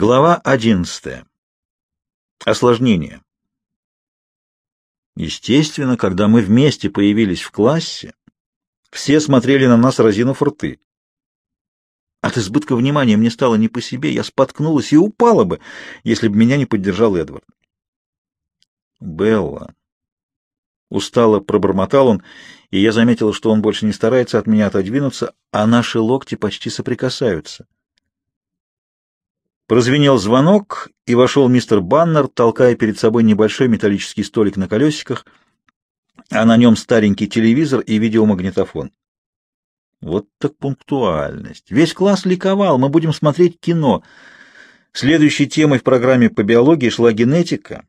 Глава одиннадцатая. Осложнение. Естественно, когда мы вместе появились в классе, все смотрели на нас, разинув рты. От избытка внимания мне стало не по себе, я споткнулась и упала бы, если бы меня не поддержал Эдвард. «Белла», — устало пробормотал он, и я заметила, что он больше не старается от меня отодвинуться, а наши локти почти соприкасаются. Прозвенел звонок, и вошел мистер Баннер, толкая перед собой небольшой металлический столик на колесиках, а на нем старенький телевизор и видеомагнитофон. Вот так пунктуальность. Весь класс ликовал, мы будем смотреть кино. Следующей темой в программе по биологии шла генетика,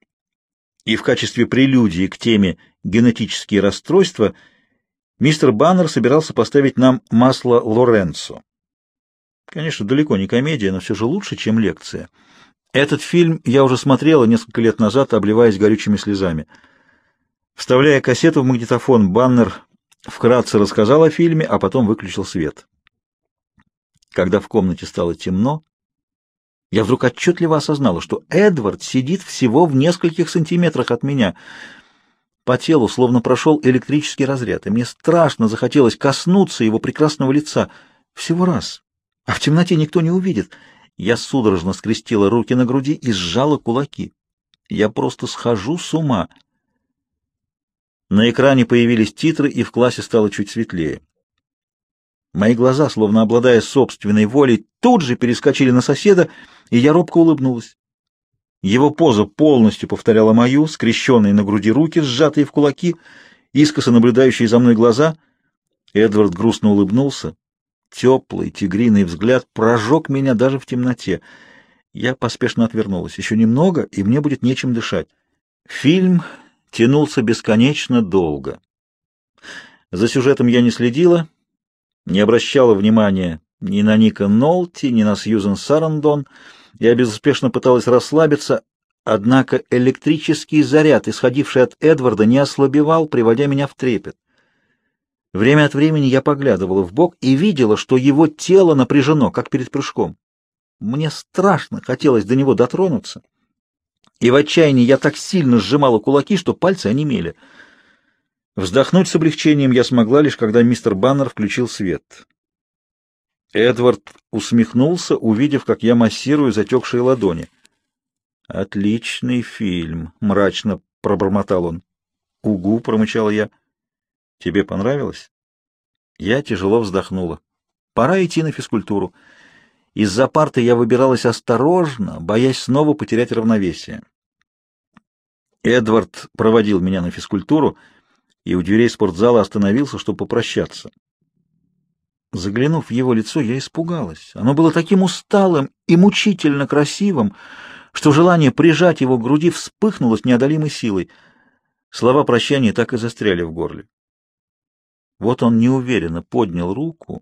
и в качестве прелюдии к теме «генетические расстройства» мистер Баннер собирался поставить нам масло Лоренцо. Конечно, далеко не комедия, но все же лучше, чем лекция. Этот фильм я уже смотрела несколько лет назад, обливаясь горючими слезами. Вставляя кассету в магнитофон, Баннер вкратце рассказал о фильме, а потом выключил свет. Когда в комнате стало темно, я вдруг отчетливо осознала, что Эдвард сидит всего в нескольких сантиметрах от меня. По телу словно прошел электрический разряд, и мне страшно захотелось коснуться его прекрасного лица. Всего раз а в темноте никто не увидит. Я судорожно скрестила руки на груди и сжала кулаки. Я просто схожу с ума. На экране появились титры, и в классе стало чуть светлее. Мои глаза, словно обладая собственной волей, тут же перескочили на соседа, и я робко улыбнулась. Его поза полностью повторяла мою, скрещенные на груди руки, сжатые в кулаки, искоса наблюдающие за мной глаза. Эдвард грустно улыбнулся. Теплый тигриный взгляд прожег меня даже в темноте. Я поспешно отвернулась. Еще немного, и мне будет нечем дышать. Фильм тянулся бесконечно долго. За сюжетом я не следила, не обращала внимания ни на Ника Нолти, ни на Сьюзен Сарандон. Я безуспешно пыталась расслабиться, однако электрический заряд, исходивший от Эдварда, не ослабевал, приводя меня в трепет. Время от времени я поглядывала в бок и видела, что его тело напряжено, как перед прыжком. Мне страшно хотелось до него дотронуться, и в отчаянии я так сильно сжимала кулаки, что пальцы онемели. Вздохнуть с облегчением я смогла лишь, когда мистер Баннер включил свет. Эдвард усмехнулся, увидев, как я массирую затекшие ладони. «Отличный фильм», — мрачно пробормотал он. «Угу», — промычала я. Тебе понравилось? Я тяжело вздохнула. Пора идти на физкультуру. Из-за парты я выбиралась осторожно, боясь снова потерять равновесие. Эдвард проводил меня на физкультуру и у дверей спортзала остановился, чтобы попрощаться. Заглянув в его лицо, я испугалась. Оно было таким усталым и мучительно красивым, что желание прижать его к груди вспыхнуло с неодолимой силой. Слова прощания так и застряли в горле. Вот он неуверенно поднял руку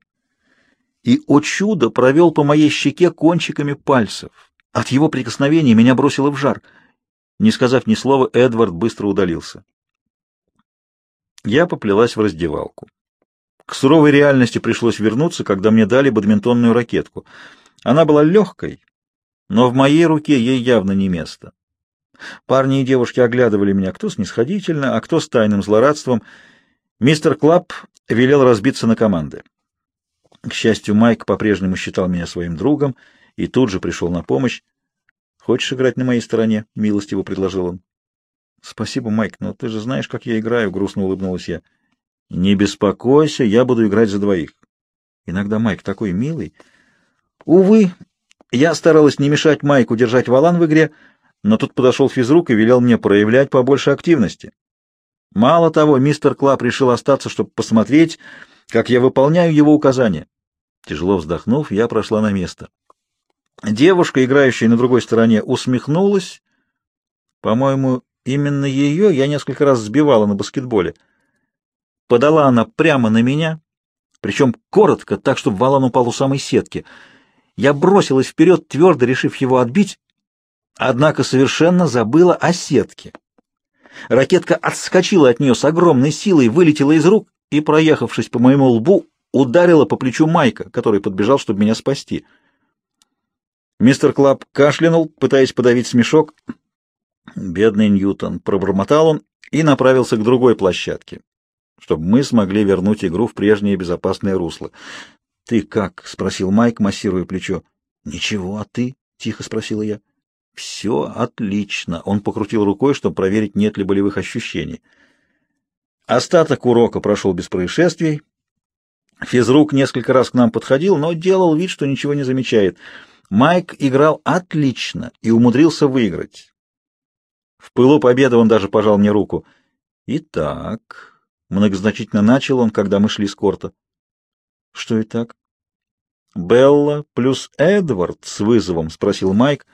и, о чудо, провел по моей щеке кончиками пальцев. От его прикосновения меня бросило в жар. Не сказав ни слова, Эдвард быстро удалился. Я поплелась в раздевалку. К суровой реальности пришлось вернуться, когда мне дали бадминтонную ракетку. Она была легкой, но в моей руке ей явно не место. Парни и девушки оглядывали меня кто снисходительно, а кто с тайным злорадством — Мистер Клаб велел разбиться на команды. К счастью, Майк по-прежнему считал меня своим другом и тут же пришел на помощь. «Хочешь играть на моей стороне?» — милостиво предложил он. «Спасибо, Майк, но ты же знаешь, как я играю», — грустно улыбнулась я. «Не беспокойся, я буду играть за двоих». Иногда Майк такой милый. Увы, я старалась не мешать Майку держать валан в игре, но тут подошел физрук и велел мне проявлять побольше активности. Мало того, мистер Клап решил остаться, чтобы посмотреть, как я выполняю его указания. Тяжело вздохнув, я прошла на место. Девушка, играющая на другой стороне, усмехнулась. По-моему, именно ее я несколько раз сбивала на баскетболе. Подала она прямо на меня, причем коротко, так, чтобы валан упал у самой сетки. Я бросилась вперед, твердо решив его отбить, однако совершенно забыла о сетке. Ракетка отскочила от нее с огромной силой, вылетела из рук и, проехавшись по моему лбу, ударила по плечу Майка, который подбежал, чтобы меня спасти. Мистер Клаб кашлянул, пытаясь подавить смешок. Бедный Ньютон, пробормотал он и направился к другой площадке, чтобы мы смогли вернуть игру в прежнее безопасное русло. «Ты как?» — спросил Майк, массируя плечо. «Ничего, а ты?» — тихо спросила я. «Все отлично!» — он покрутил рукой, чтобы проверить, нет ли болевых ощущений. Остаток урока прошел без происшествий. Физрук несколько раз к нам подходил, но делал вид, что ничего не замечает. Майк играл отлично и умудрился выиграть. В пылу победы он даже пожал мне руку. «Итак...» — многозначительно начал он, когда мы шли с корта. «Что и так?» «Белла плюс Эдвард с вызовом?» — спросил Майк.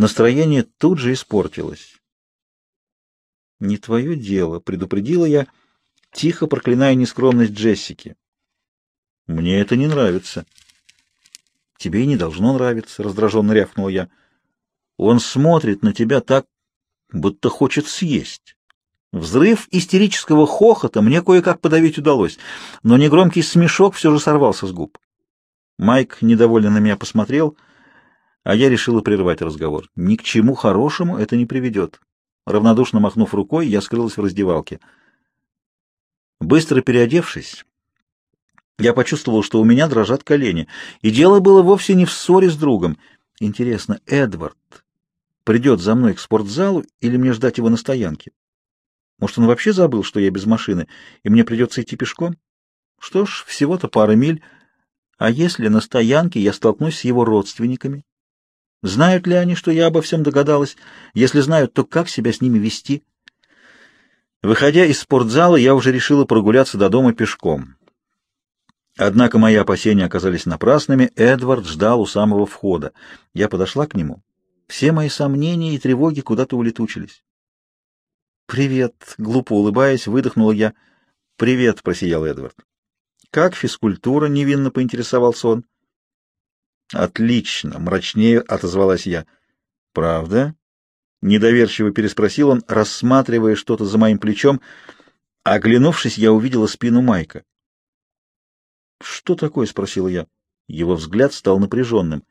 Настроение тут же испортилось. «Не твое дело», — предупредила я, тихо проклиная нескромность Джессики. «Мне это не нравится». «Тебе и не должно нравиться», — раздраженно рявкнул я. «Он смотрит на тебя так, будто хочет съесть». Взрыв истерического хохота мне кое-как подавить удалось, но негромкий смешок все же сорвался с губ. Майк недовольно на меня посмотрел, а я решила прервать разговор. Ни к чему хорошему это не приведет. Равнодушно махнув рукой, я скрылась в раздевалке. Быстро переодевшись, я почувствовал, что у меня дрожат колени, и дело было вовсе не в ссоре с другом. Интересно, Эдвард придет за мной к спортзалу или мне ждать его на стоянке? Может, он вообще забыл, что я без машины, и мне придется идти пешком? Что ж, всего-то пара миль — а если на стоянке я столкнусь с его родственниками? Знают ли они, что я обо всем догадалась? Если знают, то как себя с ними вести? Выходя из спортзала, я уже решила прогуляться до дома пешком. Однако мои опасения оказались напрасными. Эдвард ждал у самого входа. Я подошла к нему. Все мои сомнения и тревоги куда-то улетучились. «Привет!» — глупо улыбаясь, выдохнула я. «Привет!» — просиял Эдвард. «Как физкультура?» — невинно поинтересовался он. «Отлично!» — мрачнее отозвалась я. «Правда?» — недоверчиво переспросил он, рассматривая что-то за моим плечом. Оглянувшись, я увидела спину Майка. «Что такое?» — спросила я. Его взгляд стал напряженным.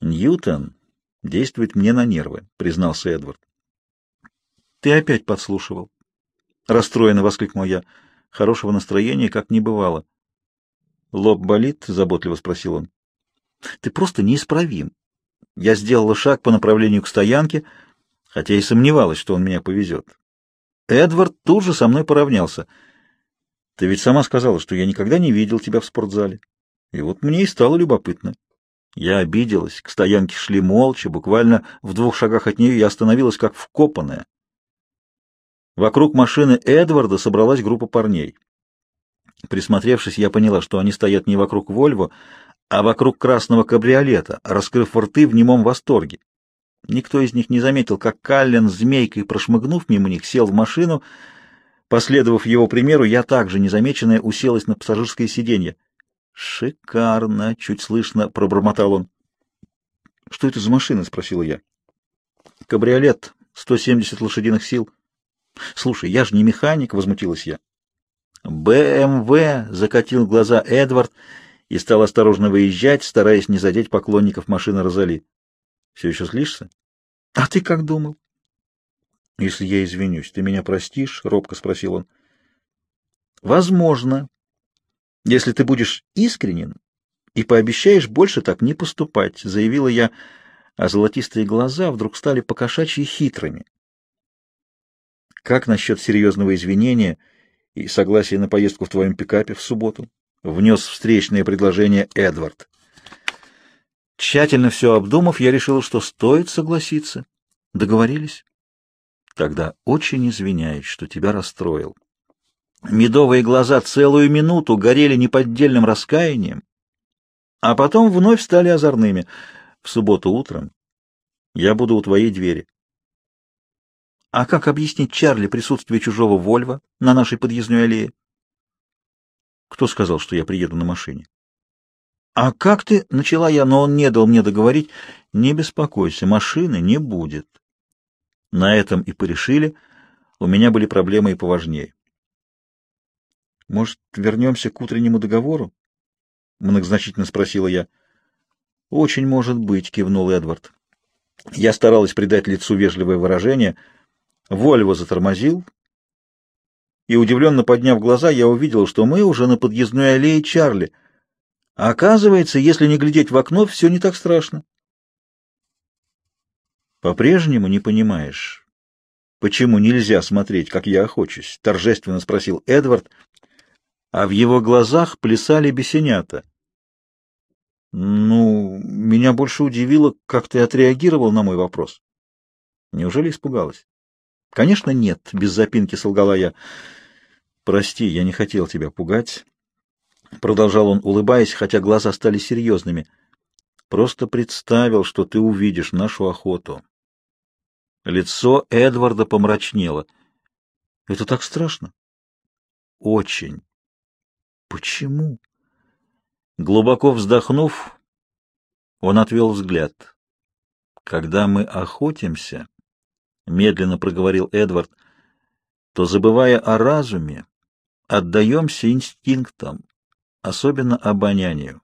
«Ньютон действует мне на нервы», — признался Эдвард. «Ты опять подслушивал?» — расстроенно воскликнул я. Хорошего настроения как не бывало. «Лоб болит?» — заботливо спросил он. «Ты просто неисправим. Я сделала шаг по направлению к стоянке, хотя и сомневалась, что он меня повезет. Эдвард тут же со мной поравнялся. Ты ведь сама сказала, что я никогда не видел тебя в спортзале. И вот мне и стало любопытно. Я обиделась, к стоянке шли молча, буквально в двух шагах от нее я остановилась как вкопанная. Вокруг машины Эдварда собралась группа парней. Присмотревшись, я поняла, что они стоят не вокруг Вольво, а вокруг красного кабриолета, раскрыв рты в немом восторге. Никто из них не заметил, как Каллен, змейкой прошмыгнув мимо них, сел в машину. Последовав его примеру, я также, незамеченная, уселась на пассажирское сиденье. «Шикарно!» — чуть слышно пробормотал он. «Что это за машина?» — спросила я. «Кабриолет, 170 лошадиных сил». Слушай, я же не механик, возмутилась я. БМВ закатил глаза Эдвард и стал осторожно выезжать, стараясь не задеть поклонников машины Розали. Все еще злишься? А ты как думал? Если я извинюсь, ты меня простишь? робко спросил он. Возможно, если ты будешь искренен и пообещаешь больше так не поступать, заявила я, а золотистые глаза вдруг стали покошачьи хитрыми. Как насчет серьезного извинения и согласия на поездку в твоем пикапе в субботу? Внес встречное предложение Эдвард. Тщательно все обдумав, я решил, что стоит согласиться. Договорились? Тогда очень извиняюсь, что тебя расстроил. Медовые глаза целую минуту горели неподдельным раскаянием, а потом вновь стали озорными. В субботу утром я буду у твоей двери. А как объяснить Чарли присутствие чужого Вольва на нашей подъездной аллее? Кто сказал, что я приеду на машине? А как ты? Начала я, но он не дал мне договорить. Не беспокойся, машины не будет. На этом и порешили. У меня были проблемы и поважнее. Может, вернемся к утреннему договору? Многозначительно спросила я. «Очень может быть», — кивнул Эдвард. Я старалась придать лицу вежливое выражение. Вольво затормозил, и, удивленно подняв глаза, я увидел, что мы уже на подъездной аллее Чарли. А оказывается, если не глядеть в окно, все не так страшно. По-прежнему не понимаешь, почему нельзя смотреть, как я охочусь? — торжественно спросил Эдвард, а в его глазах плясали бесенята. Ну, меня больше удивило, как ты отреагировал на мой вопрос. Неужели испугалась? Конечно, нет, без запинки солгала я. Прости, я не хотел тебя пугать. Продолжал он, улыбаясь, хотя глаза стали серьезными. Просто представил, что ты увидишь нашу охоту. Лицо Эдварда помрачнело. Это так страшно? Очень. Почему? Глубоко вздохнув, он отвел взгляд. Когда мы охотимся, медленно проговорил Эдвард, то, забывая о разуме, отдаемся инстинктам, особенно обонянию.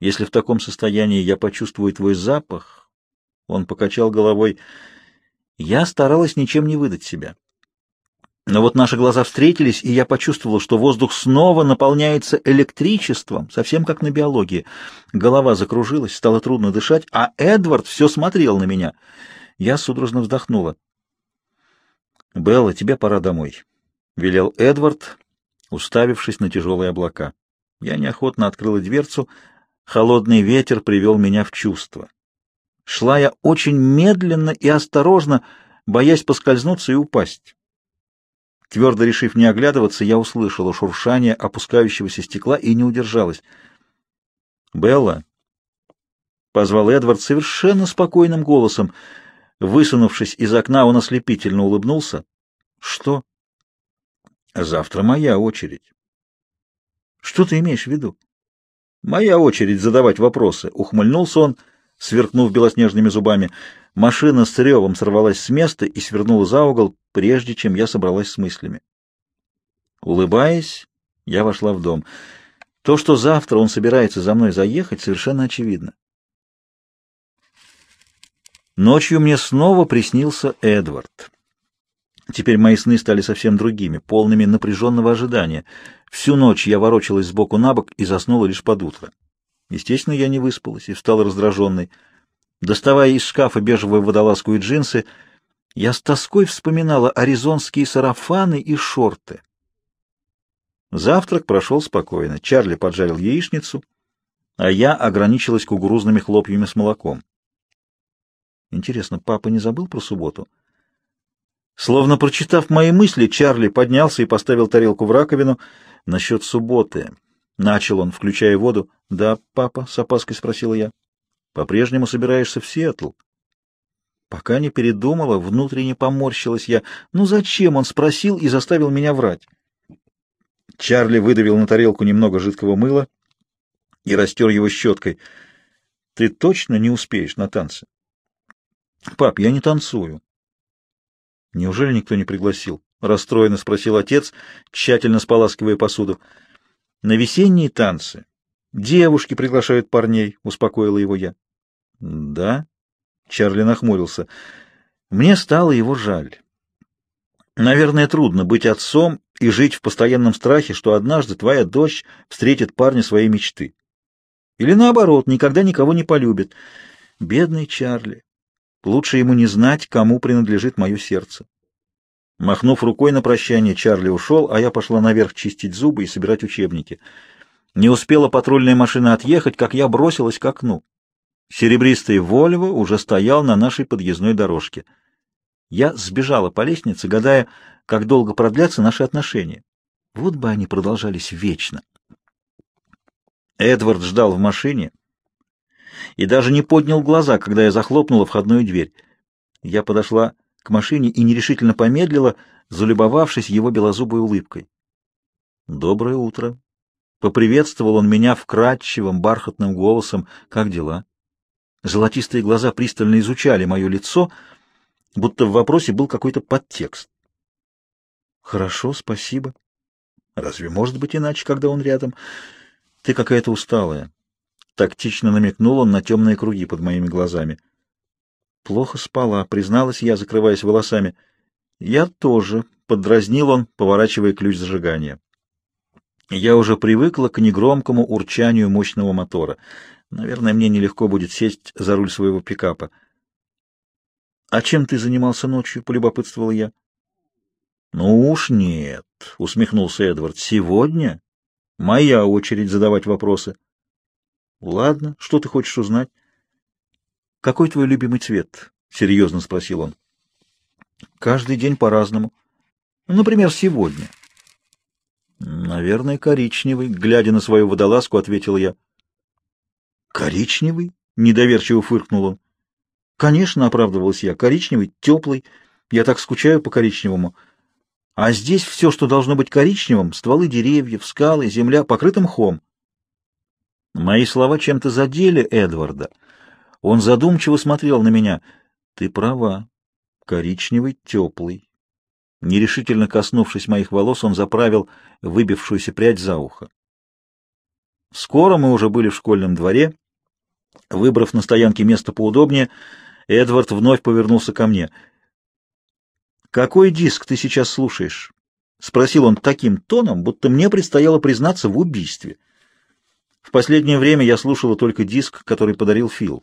Если в таком состоянии я почувствую твой запах, он покачал головой, я старалась ничем не выдать себя. Но вот наши глаза встретились, и я почувствовала, что воздух снова наполняется электричеством, совсем как на биологии. Голова закружилась, стало трудно дышать, а Эдвард все смотрел на меня. Я судорожно вздохнула. «Белла, тебе пора домой», — велел Эдвард, уставившись на тяжелые облака. Я неохотно открыла дверцу. Холодный ветер привел меня в чувство. Шла я очень медленно и осторожно, боясь поскользнуться и упасть. Твердо решив не оглядываться, я услышала шуршание опускающегося стекла и не удержалась. «Белла!» — позвал Эдвард совершенно спокойным голосом. Высунувшись из окна, он ослепительно улыбнулся. «Что?» «Завтра моя очередь». «Что ты имеешь в виду?» «Моя очередь задавать вопросы», — ухмыльнулся он, сверкнув белоснежными зубами. Машина с ревом сорвалась с места и свернула за угол, прежде чем я собралась с мыслями. Улыбаясь, я вошла в дом. То, что завтра он собирается за мной заехать, совершенно очевидно. Ночью мне снова приснился Эдвард. Теперь мои сны стали совсем другими, полными напряженного ожидания. Всю ночь я ворочалась сбоку на бок и заснула лишь под утро. Естественно, я не выспалась и встала раздраженной. Доставая из шкафа бежевую водолазку и джинсы, я с тоской вспоминала аризонские сарафаны и шорты. Завтрак прошел спокойно. Чарли поджарил яичницу, а я ограничилась кукурузными хлопьями с молоком. Интересно, папа не забыл про субботу? Словно прочитав мои мысли, Чарли поднялся и поставил тарелку в раковину насчет субботы. Начал он, включая воду. «Да, папа?» — с опаской спросила я. По-прежнему собираешься в Сиэтл? Пока не передумала, внутренне поморщилась я. Ну зачем он спросил и заставил меня врать? Чарли выдавил на тарелку немного жидкого мыла и растер его щеткой. Ты точно не успеешь на танцы? Пап, я не танцую. Неужели никто не пригласил? Расстроенно спросил отец, тщательно споласкивая посуду. На весенние танцы девушки приглашают парней, успокоила его я. Да? Чарли нахмурился. Мне стало его жаль. Наверное, трудно быть отцом и жить в постоянном страхе, что однажды твоя дочь встретит парня своей мечты. Или наоборот, никогда никого не полюбит. Бедный Чарли. Лучше ему не знать, кому принадлежит мое сердце. Махнув рукой на прощание, Чарли ушел, а я пошла наверх чистить зубы и собирать учебники. Не успела патрульная машина отъехать, как я бросилась к окну. Серебристый Вольво уже стоял на нашей подъездной дорожке. Я сбежала по лестнице, гадая, как долго продлятся наши отношения. Вот бы они продолжались вечно. Эдвард ждал в машине и даже не поднял глаза, когда я захлопнула входную дверь. Я подошла к машине и нерешительно помедлила, залюбовавшись его белозубой улыбкой. «Доброе утро!» Поприветствовал он меня вкрадчивым, бархатным голосом. «Как дела?» Золотистые глаза пристально изучали мое лицо, будто в вопросе был какой-то подтекст. «Хорошо, спасибо. Разве может быть иначе, когда он рядом? Ты какая-то усталая. Тактично намекнул он на темные круги под моими глазами. Плохо спала, призналась я, закрываясь волосами. Я тоже, поддразнил он, поворачивая ключ зажигания. Я уже привыкла к негромкому урчанию мощного мотора. Наверное, мне нелегко будет сесть за руль своего пикапа. «А чем ты занимался ночью?» — полюбопытствовал я. «Ну уж нет», — усмехнулся Эдвард. «Сегодня моя очередь задавать вопросы». «Ладно, что ты хочешь узнать?» «Какой твой любимый цвет?» — серьезно спросил он. «Каждый день по-разному. Например, сегодня». «Наверное, коричневый», — глядя на свою водолазку, ответил я. «Коричневый?» — недоверчиво фыркнул он. «Конечно», — оправдывался я, — «коричневый, теплый. Я так скучаю по коричневому. А здесь все, что должно быть коричневым — стволы деревьев, скалы, земля, покрыты мхом». Мои слова чем-то задели Эдварда. Он задумчиво смотрел на меня. «Ты права. Коричневый, теплый». Нерешительно коснувшись моих волос, он заправил выбившуюся прядь за ухо. Скоро мы уже были в школьном дворе. Выбрав на стоянке место поудобнее, Эдвард вновь повернулся ко мне. «Какой диск ты сейчас слушаешь?» — спросил он таким тоном, будто мне предстояло признаться в убийстве. В последнее время я слушала только диск, который подарил Фил.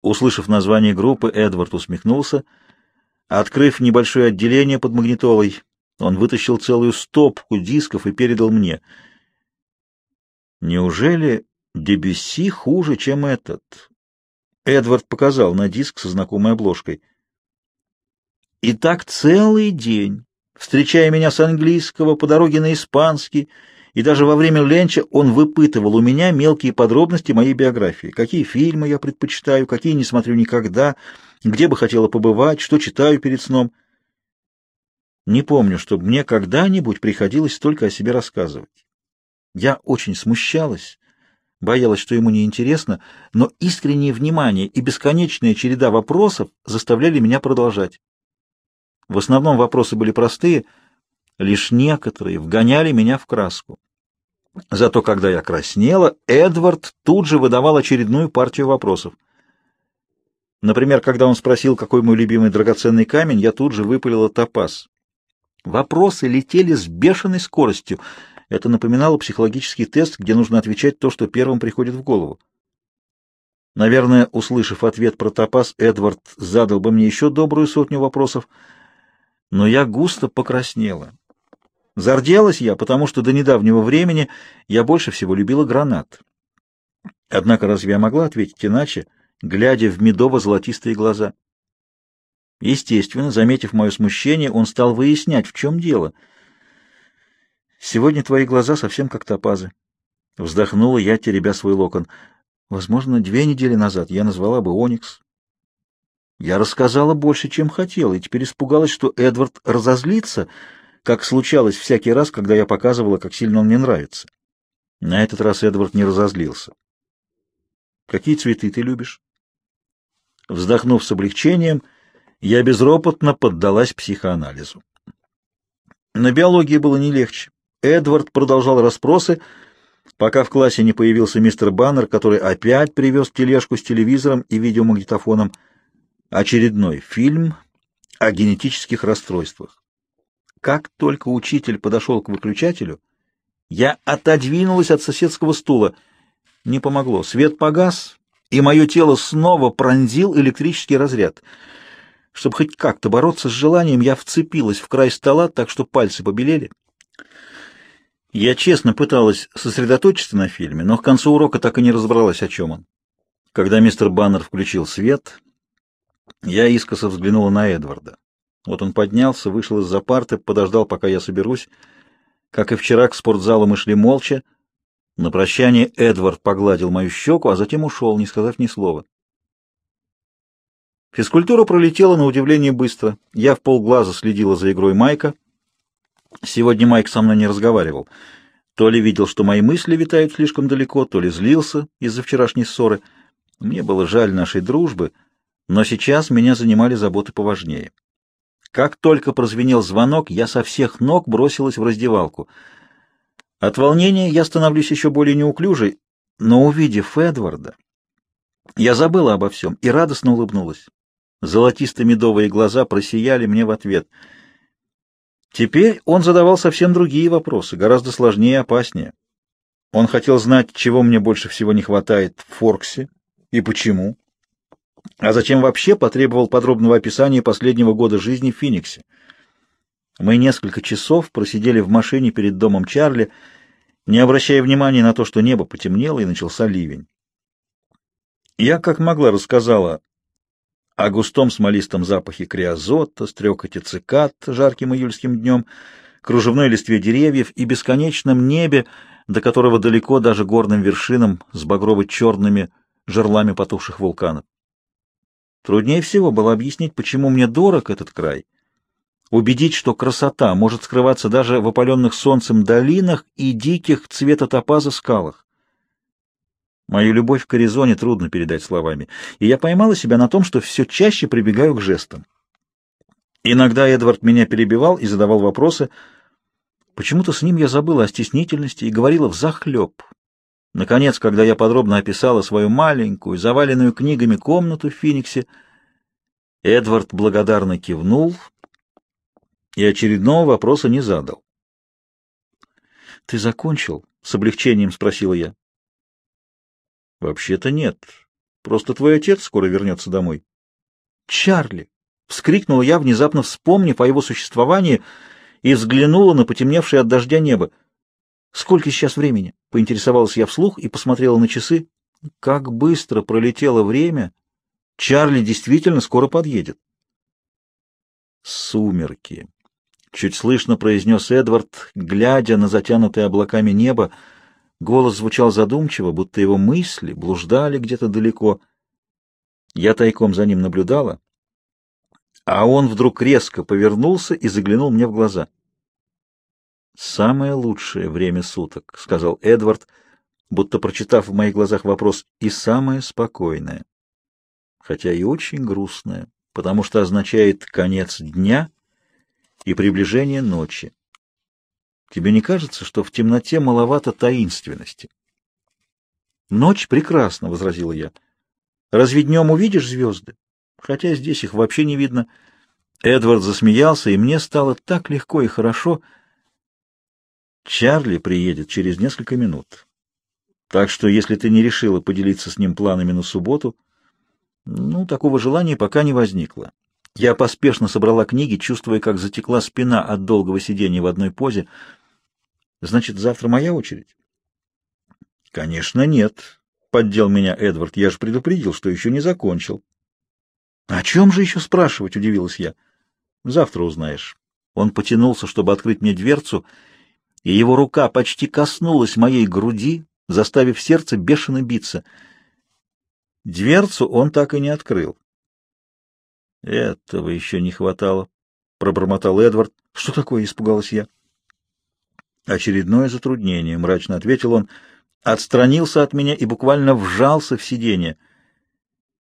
Услышав название группы, Эдвард усмехнулся. Открыв небольшое отделение под магнитолой, он вытащил целую стопку дисков и передал мне. Неужели Дебюсси хуже, чем этот? Эдвард показал на диск со знакомой обложкой. И так целый день, встречая меня с английского, по дороге на испанский, и даже во время ленча он выпытывал у меня мелкие подробности моей биографии. Какие фильмы я предпочитаю, какие не смотрю никогда, где бы хотела побывать, что читаю перед сном. Не помню, чтобы мне когда-нибудь приходилось столько о себе рассказывать. Я очень смущалась, боялась, что ему неинтересно, но искреннее внимание и бесконечная череда вопросов заставляли меня продолжать. В основном вопросы были простые, лишь некоторые вгоняли меня в краску. Зато когда я краснела, Эдвард тут же выдавал очередную партию вопросов. Например, когда он спросил, какой мой любимый драгоценный камень, я тут же выпалила топаз. Вопросы летели с бешеной скоростью. Это напоминало психологический тест, где нужно отвечать то, что первым приходит в голову. Наверное, услышав ответ про топаз, Эдвард задал бы мне еще добрую сотню вопросов, но я густо покраснела. Зарделась я, потому что до недавнего времени я больше всего любила гранат. Однако разве я могла ответить иначе, глядя в медово-золотистые глаза? Естественно, заметив мое смущение, он стал выяснять, в чем дело — Сегодня твои глаза совсем как топазы. Вздохнула я, теребя свой локон. Возможно, две недели назад я назвала бы Оникс. Я рассказала больше, чем хотела, и теперь испугалась, что Эдвард разозлится, как случалось всякий раз, когда я показывала, как сильно он мне нравится. На этот раз Эдвард не разозлился. «Какие цветы ты любишь?» Вздохнув с облегчением, я безропотно поддалась психоанализу. На биологии было не легче. Эдвард продолжал расспросы, пока в классе не появился мистер Баннер, который опять привез тележку с телевизором и видеомагнитофоном. Очередной фильм о генетических расстройствах. Как только учитель подошел к выключателю, я отодвинулась от соседского стула. Не помогло. Свет погас, и мое тело снова пронзил электрический разряд. Чтобы хоть как-то бороться с желанием, я вцепилась в край стола, так что пальцы побелели. Я честно пыталась сосредоточиться на фильме, но к концу урока так и не разобралась, о чем он. Когда мистер Баннер включил свет, я искоса взглянула на Эдварда. Вот он поднялся, вышел из-за парты, подождал, пока я соберусь. Как и вчера, к спортзалу мы шли молча. На прощание Эдвард погладил мою щеку, а затем ушел, не сказав ни слова. Физкультура пролетела на удивление быстро. Я в полглаза следила за игрой Майка — Сегодня Майк со мной не разговаривал. То ли видел, что мои мысли витают слишком далеко, то ли злился из-за вчерашней ссоры. Мне было жаль нашей дружбы, но сейчас меня занимали заботы поважнее. Как только прозвенел звонок, я со всех ног бросилась в раздевалку. От волнения я становлюсь еще более неуклюжей, Но, увидев Эдварда, я забыла обо всем и радостно улыбнулась. Золотисто-медовые глаза просияли мне в ответ. Теперь он задавал совсем другие вопросы, гораздо сложнее и опаснее. Он хотел знать, чего мне больше всего не хватает в Форксе и почему. А зачем вообще потребовал подробного описания последнего года жизни в Фениксе? Мы несколько часов просидели в машине перед домом Чарли, не обращая внимания на то, что небо потемнело и начался ливень. Я как могла рассказала о густом смолистом запахе криозота, стрекоте цикад жарким июльским днем, кружевной листве деревьев и бесконечном небе, до которого далеко даже горным вершинам с багрово-черными жерлами потухших вулканов. Труднее всего было объяснить, почему мне дорог этот край, убедить, что красота может скрываться даже в опаленных солнцем долинах и диких цвета топаза скалах. Мою любовь к Аризоне трудно передать словами, и я поймала себя на том, что все чаще прибегаю к жестам. Иногда Эдвард меня перебивал и задавал вопросы. Почему-то с ним я забыла о стеснительности и говорила взахлеб. Наконец, когда я подробно описала свою маленькую, заваленную книгами комнату в Фениксе, Эдвард благодарно кивнул и очередного вопроса не задал. «Ты закончил?» — с облегчением спросила я. «Вообще-то нет. Просто твой отец скоро вернется домой». «Чарли!» — вскрикнула я, внезапно вспомнив о его существовании, и взглянула на потемневшее от дождя небо. «Сколько сейчас времени?» — поинтересовалась я вслух и посмотрела на часы. Как быстро пролетело время! Чарли действительно скоро подъедет. «Сумерки!» — чуть слышно произнес Эдвард, глядя на затянутое облаками небо, — Голос звучал задумчиво, будто его мысли блуждали где-то далеко. Я тайком за ним наблюдала, а он вдруг резко повернулся и заглянул мне в глаза. «Самое лучшее время суток», — сказал Эдвард, будто прочитав в моих глазах вопрос, — «и самое спокойное, хотя и очень грустное, потому что означает конец дня и приближение ночи. Тебе не кажется, что в темноте маловато таинственности? Ночь прекрасна, — возразила я. Разве днем увидишь звезды? Хотя здесь их вообще не видно. Эдвард засмеялся, и мне стало так легко и хорошо. Чарли приедет через несколько минут. Так что, если ты не решила поделиться с ним планами на субботу, ну, такого желания пока не возникло. Я поспешно собрала книги, чувствуя, как затекла спина от долгого сидения в одной позе — Значит, завтра моя очередь? Конечно, нет, поддел меня Эдвард. Я же предупредил, что еще не закончил. О чем же еще спрашивать, удивилась я. Завтра узнаешь. Он потянулся, чтобы открыть мне дверцу, и его рука почти коснулась моей груди, заставив сердце бешено биться. Дверцу он так и не открыл. Этого еще не хватало, пробормотал Эдвард. Что такое, испугалась я. Очередное затруднение, мрачно ответил он, отстранился от меня и буквально вжался в сиденье.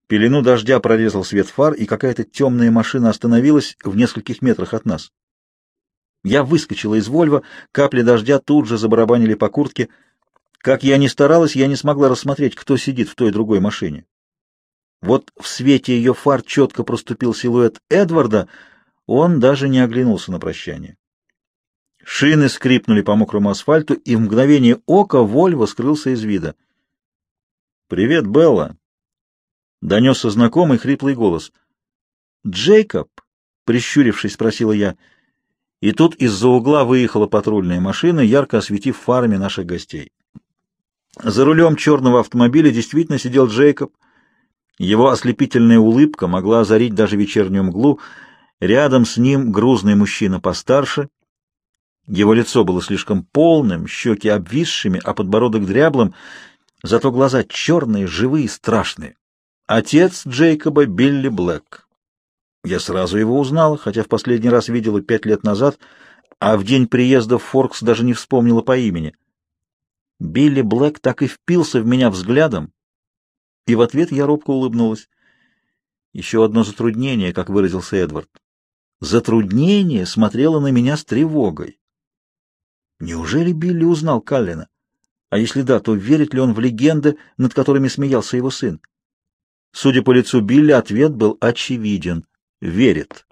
Пелену дождя прорезал свет фар, и какая-то темная машина остановилась в нескольких метрах от нас. Я выскочила из Вольва, капли дождя тут же забарабанили по куртке. Как я ни старалась, я не смогла рассмотреть, кто сидит в той и другой машине. Вот в свете ее фар четко проступил силуэт Эдварда, он даже не оглянулся на прощание. Шины скрипнули по мокрому асфальту, и в мгновение ока Вольво скрылся из вида. «Привет, Белла!» — донесся знакомый хриплый голос. «Джейкоб?» — прищурившись, спросила я. И тут из-за угла выехала патрульная машина, ярко осветив фарами наших гостей. За рулем черного автомобиля действительно сидел Джейкоб. Его ослепительная улыбка могла озарить даже вечернюю мглу. Рядом с ним грузный мужчина постарше — его лицо было слишком полным, щеки обвисшими, а подбородок дряблым, зато глаза черные, живые, страшные. Отец Джейкоба Билли Блэк. Я сразу его узнала, хотя в последний раз видела пять лет назад, а в день приезда Форкс даже не вспомнила по имени. Билли Блэк так и впился в меня взглядом, и в ответ я робко улыбнулась. Еще одно затруднение, как выразился Эдвард. Затруднение смотрело на меня с тревогой. Неужели Билли узнал Каллина? А если да, то верит ли он в легенды, над которыми смеялся его сын? Судя по лицу Билли, ответ был очевиден. Верит.